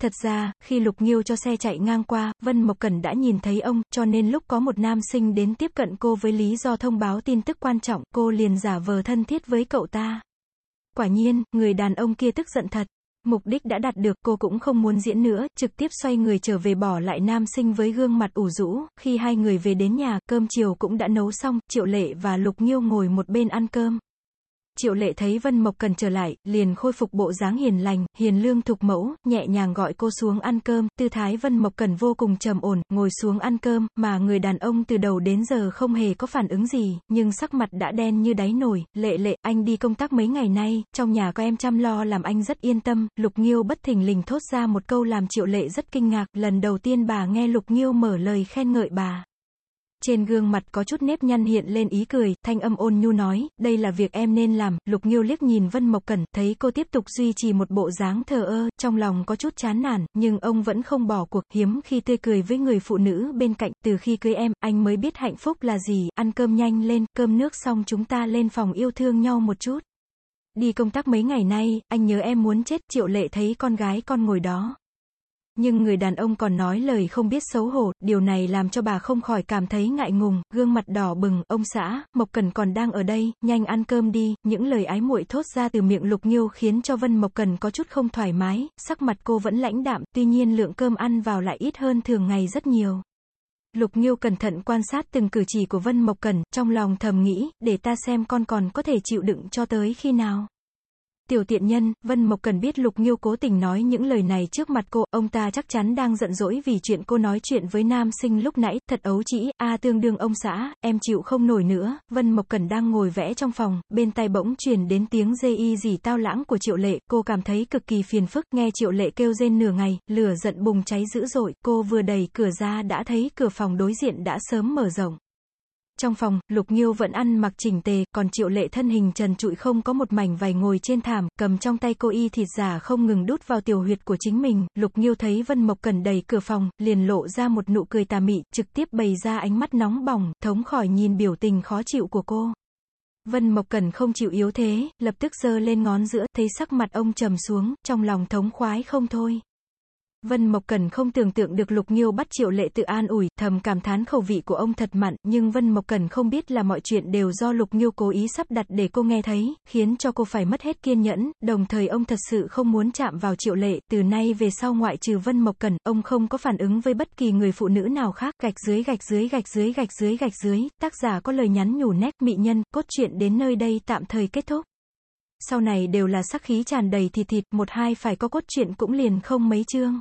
Thật ra, khi Lục Nghiêu cho xe chạy ngang qua, Vân Mộc Cẩn đã nhìn thấy ông, cho nên lúc có một nam sinh đến tiếp cận cô với lý do thông báo tin tức quan trọng, cô liền giả vờ thân thiết với cậu ta. Quả nhiên, người đàn ông kia tức giận thật. Mục đích đã đạt được, cô cũng không muốn diễn nữa, trực tiếp xoay người trở về bỏ lại nam sinh với gương mặt ủ rũ, khi hai người về đến nhà, cơm chiều cũng đã nấu xong, Triệu Lệ và Lục Nghiêu ngồi một bên ăn cơm. Triệu lệ thấy Vân Mộc Cần trở lại, liền khôi phục bộ dáng hiền lành, hiền lương thục mẫu, nhẹ nhàng gọi cô xuống ăn cơm, tư thái Vân Mộc Cần vô cùng trầm ổn, ngồi xuống ăn cơm, mà người đàn ông từ đầu đến giờ không hề có phản ứng gì, nhưng sắc mặt đã đen như đáy nồi, lệ lệ, anh đi công tác mấy ngày nay, trong nhà có em chăm lo làm anh rất yên tâm, Lục Nghiêu bất thình lình thốt ra một câu làm triệu lệ rất kinh ngạc, lần đầu tiên bà nghe Lục Nghiêu mở lời khen ngợi bà. Trên gương mặt có chút nếp nhăn hiện lên ý cười, thanh âm ôn nhu nói, đây là việc em nên làm, lục nghiêu liếc nhìn Vân Mộc Cẩn, thấy cô tiếp tục duy trì một bộ dáng thờ ơ, trong lòng có chút chán nản, nhưng ông vẫn không bỏ cuộc, hiếm khi tươi cười với người phụ nữ bên cạnh, từ khi cưới em, anh mới biết hạnh phúc là gì, ăn cơm nhanh lên, cơm nước xong chúng ta lên phòng yêu thương nhau một chút. Đi công tác mấy ngày nay, anh nhớ em muốn chết, triệu lệ thấy con gái con ngồi đó. Nhưng người đàn ông còn nói lời không biết xấu hổ, điều này làm cho bà không khỏi cảm thấy ngại ngùng, gương mặt đỏ bừng, ông xã, Mộc Cần còn đang ở đây, nhanh ăn cơm đi, những lời ái muội thốt ra từ miệng Lục Nghiêu khiến cho Vân Mộc Cần có chút không thoải mái, sắc mặt cô vẫn lãnh đạm, tuy nhiên lượng cơm ăn vào lại ít hơn thường ngày rất nhiều. Lục Nghiêu cẩn thận quan sát từng cử chỉ của Vân Mộc Cần, trong lòng thầm nghĩ, để ta xem con còn có thể chịu đựng cho tới khi nào. Tiểu tiện nhân, Vân Mộc cần biết Lục Nghiêu cố tình nói những lời này trước mặt cô, ông ta chắc chắn đang giận dỗi vì chuyện cô nói chuyện với nam sinh lúc nãy, thật ấu trĩ, a à, tương đương ông xã, em chịu không nổi nữa, Vân Mộc Cần đang ngồi vẽ trong phòng, bên tai bỗng truyền đến tiếng dê y gì tao lãng của Triệu Lệ, cô cảm thấy cực kỳ phiền phức, nghe Triệu Lệ kêu rên nửa ngày, lửa giận bùng cháy dữ dội, cô vừa đẩy cửa ra đã thấy cửa phòng đối diện đã sớm mở rộng. Trong phòng, Lục Nghiêu vẫn ăn mặc chỉnh tề, còn Triệu Lệ thân hình trần trụi không có một mảnh vải ngồi trên thảm, cầm trong tay cô y thịt giả không ngừng đút vào tiểu huyệt của chính mình. Lục Nghiêu thấy Vân Mộc Cần đẩy cửa phòng, liền lộ ra một nụ cười tà mị, trực tiếp bày ra ánh mắt nóng bỏng, thống khỏi nhìn biểu tình khó chịu của cô. Vân Mộc Cần không chịu yếu thế, lập tức giơ lên ngón giữa, thấy sắc mặt ông trầm xuống, trong lòng thống khoái không thôi. Vân Mộc Cần không tưởng tượng được Lục Nghiêu bắt Triệu Lệ tự an ủi, thầm cảm thán khẩu vị của ông thật mặn, nhưng Vân Mộc Cần không biết là mọi chuyện đều do Lục Nghiêu cố ý sắp đặt để cô nghe thấy, khiến cho cô phải mất hết kiên nhẫn, đồng thời ông thật sự không muốn chạm vào Triệu Lệ, từ nay về sau ngoại trừ Vân Mộc Cần, ông không có phản ứng với bất kỳ người phụ nữ nào khác, gạch dưới gạch dưới gạch dưới gạch dưới gạch dưới, tác giả có lời nhắn nhủ nét mị nhân, cốt truyện đến nơi đây tạm thời kết thúc. Sau này đều là sắc khí tràn đầy thịt thịt, một hai phải có cốt truyện cũng liền không mấy chương.